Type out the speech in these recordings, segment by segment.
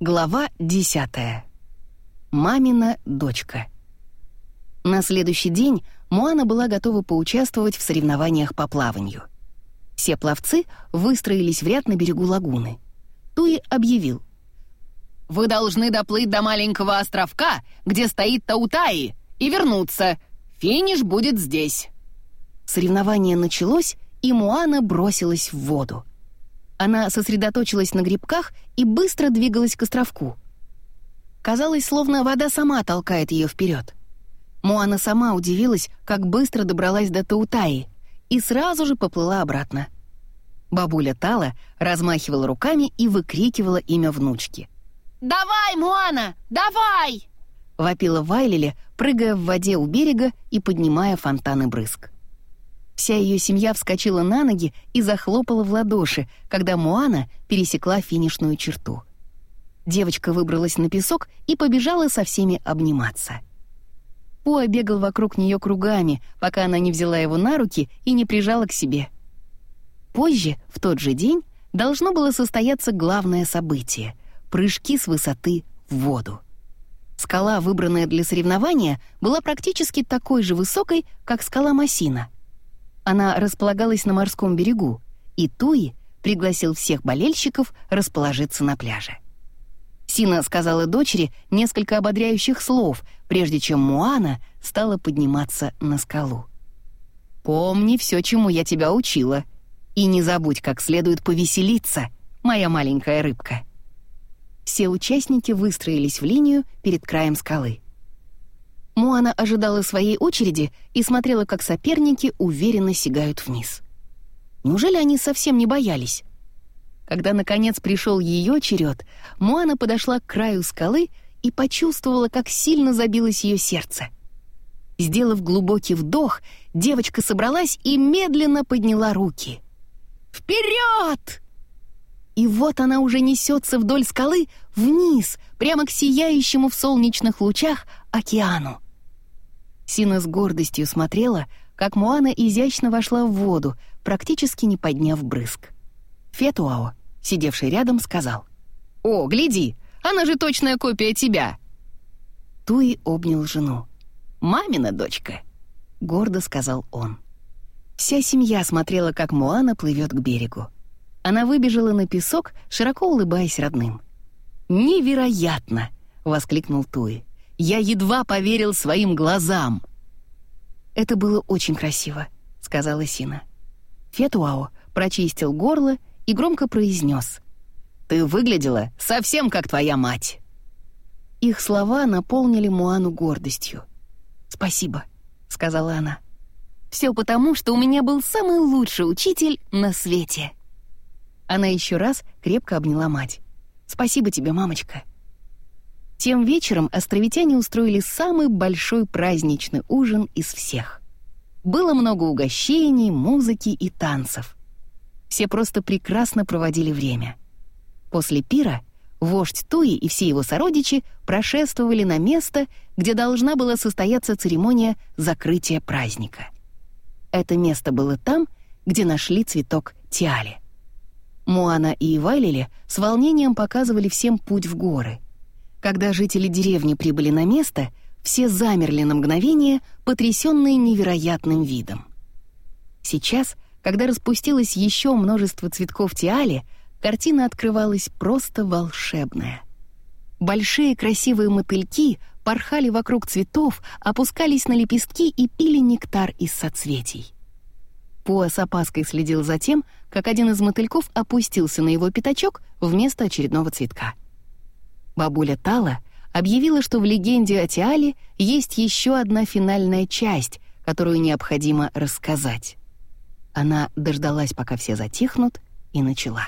Глава десятая. Мамина дочка. На следующий день Моана была готова поучаствовать в соревнованиях по плаванию. Все пловцы выстроились в ряд на берегу лагуны. Туи объявил. «Вы должны доплыть до маленького островка, где стоит Таутаи, и вернуться. Финиш будет здесь». Соревнование началось, и Моана бросилась в воду. Она сосредоточилась на грибках и быстро двигалась к островку. Казалось, словно вода сама толкает ее вперед. Моана сама удивилась, как быстро добралась до Таутаи, и сразу же поплыла обратно. Бабуля Тала размахивала руками и выкрикивала имя внучки. «Давай, Моана, давай!» — вопила Вайлили, прыгая в воде у берега и поднимая фонтаны брызг. Вся ее семья вскочила на ноги и захлопала в ладоши, когда Моана пересекла финишную черту. Девочка выбралась на песок и побежала со всеми обниматься. Пуа бегал вокруг нее кругами, пока она не взяла его на руки и не прижала к себе. Позже, в тот же день, должно было состояться главное событие — прыжки с высоты в воду. Скала, выбранная для соревнования, была практически такой же высокой, как скала Масина — она располагалась на морском берегу, и Туи пригласил всех болельщиков расположиться на пляже. Сина сказала дочери несколько ободряющих слов, прежде чем Муана стала подниматься на скалу. «Помни все, чему я тебя учила, и не забудь, как следует повеселиться, моя маленькая рыбка». Все участники выстроились в линию перед краем скалы — Муана ожидала своей очереди и смотрела, как соперники уверенно сигают вниз. Неужели они совсем не боялись? Когда, наконец, пришел ее черед, Муана подошла к краю скалы и почувствовала, как сильно забилось ее сердце. Сделав глубокий вдох, девочка собралась и медленно подняла руки. «Вперед!» И вот она уже несется вдоль скалы вниз, прямо к сияющему в солнечных лучах океану. Сина с гордостью смотрела, как Муана изящно вошла в воду, практически не подняв брызг. Фетуао, сидевший рядом, сказал. «О, гляди, она же точная копия тебя!» Туи обнял жену. «Мамина дочка!» — гордо сказал он. Вся семья смотрела, как Муана плывет к берегу. Она выбежала на песок, широко улыбаясь родным. «Невероятно!» — воскликнул Туи. Я едва поверил своим глазам. «Это было очень красиво», — сказала Сина. Фетуао прочистил горло и громко произнес. «Ты выглядела совсем как твоя мать». Их слова наполнили Муану гордостью. «Спасибо», — сказала она. «Все потому, что у меня был самый лучший учитель на свете». Она еще раз крепко обняла мать. «Спасибо тебе, мамочка». Тем вечером островитяне устроили самый большой праздничный ужин из всех. Было много угощений, музыки и танцев. Все просто прекрасно проводили время. После пира вождь Туи и все его сородичи прошествовали на место, где должна была состояться церемония закрытия праздника. Это место было там, где нашли цветок Тиали. Муана и Ивайлили с волнением показывали всем путь в горы — когда жители деревни прибыли на место, все замерли на мгновение, потрясенные невероятным видом. Сейчас, когда распустилось еще множество цветков тиали, картина открывалась просто волшебная. Большие красивые мотыльки порхали вокруг цветов, опускались на лепестки и пили нектар из соцветий. Пуа с опаской следил за тем, как один из мотыльков опустился на его пятачок вместо очередного цветка — Бабуля Тала объявила, что в легенде о Тиале есть еще одна финальная часть, которую необходимо рассказать. Она дождалась, пока все затихнут, и начала.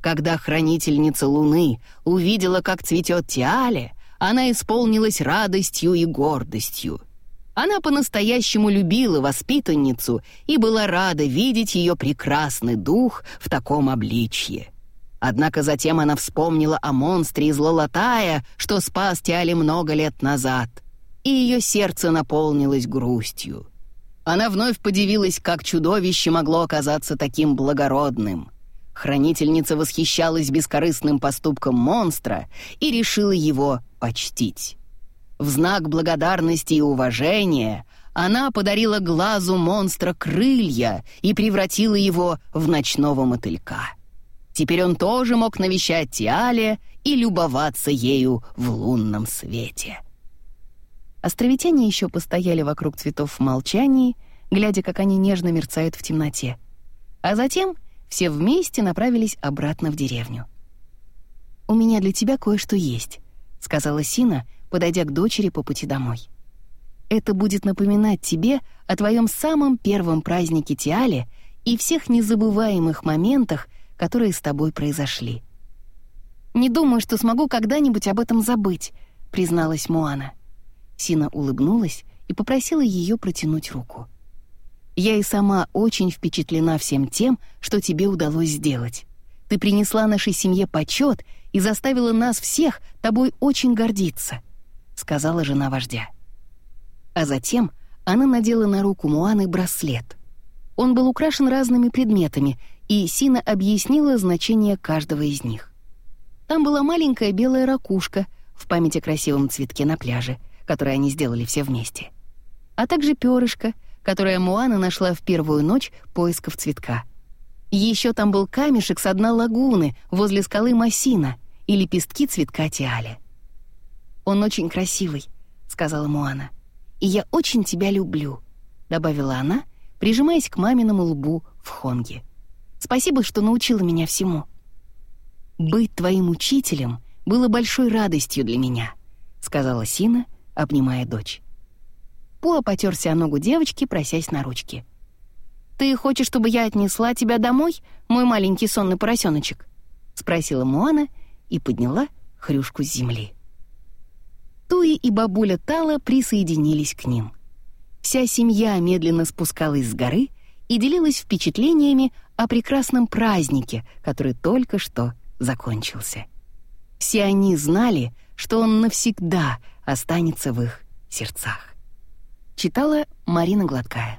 Когда хранительница Луны увидела, как цветет Тиале, она исполнилась радостью и гордостью. Она по-настоящему любила воспитанницу и была рада видеть ее прекрасный дух в таком обличье. Однако затем она вспомнила о монстре из Лолотая, что спас Тиали много лет назад, и ее сердце наполнилось грустью. Она вновь подивилась, как чудовище могло оказаться таким благородным. хранительница восхищалась бескорыстным поступком монстра и решила его почтить. В знак благодарности и уважения она подарила глазу монстра крылья и превратила его в ночного мотылька. Теперь он тоже мог навещать Тиале и любоваться ею в лунном свете. Островитяне еще постояли вокруг цветов в молчании, глядя, как они нежно мерцают в темноте. А затем все вместе направились обратно в деревню. «У меня для тебя кое-что есть», — сказала Сина, подойдя к дочери по пути домой. «Это будет напоминать тебе о твоем самом первом празднике Тиале и всех незабываемых моментах, которые с тобой произошли». «Не думаю, что смогу когда-нибудь об этом забыть», — призналась Муана. Сина улыбнулась и попросила ее протянуть руку. «Я и сама очень впечатлена всем тем, что тебе удалось сделать. Ты принесла нашей семье почет и заставила нас всех тобой очень гордиться», — сказала жена вождя. А затем она надела на руку Муаны браслет. Он был украшен разными предметами, и Сина объяснила значение каждого из них. Там была маленькая белая ракушка в память о красивом цветке на пляже, который они сделали все вместе, а также перышко, которое Муана нашла в первую ночь поисков цветка. Еще там был камешек с дна лагуны возле скалы Массина и лепестки цветка Тиали. «Он очень красивый», — сказала Муана. «И я очень тебя люблю», — добавила она, прижимаясь к маминому лбу в Хонге. Спасибо, что научила меня всему. Быть твоим учителем было большой радостью для меня, сказала Сина, обнимая дочь. Пуа потерся о ногу девочки, просясь на ручки. «Ты хочешь, чтобы я отнесла тебя домой, мой маленький сонный поросеночек?» — спросила Муана и подняла хрюшку с земли. Туи и бабуля Тала присоединились к ним. Вся семья медленно спускалась с горы и делилась впечатлениями о прекрасном празднике, который только что закончился. Все они знали, что он навсегда останется в их сердцах. Читала Марина Гладкая.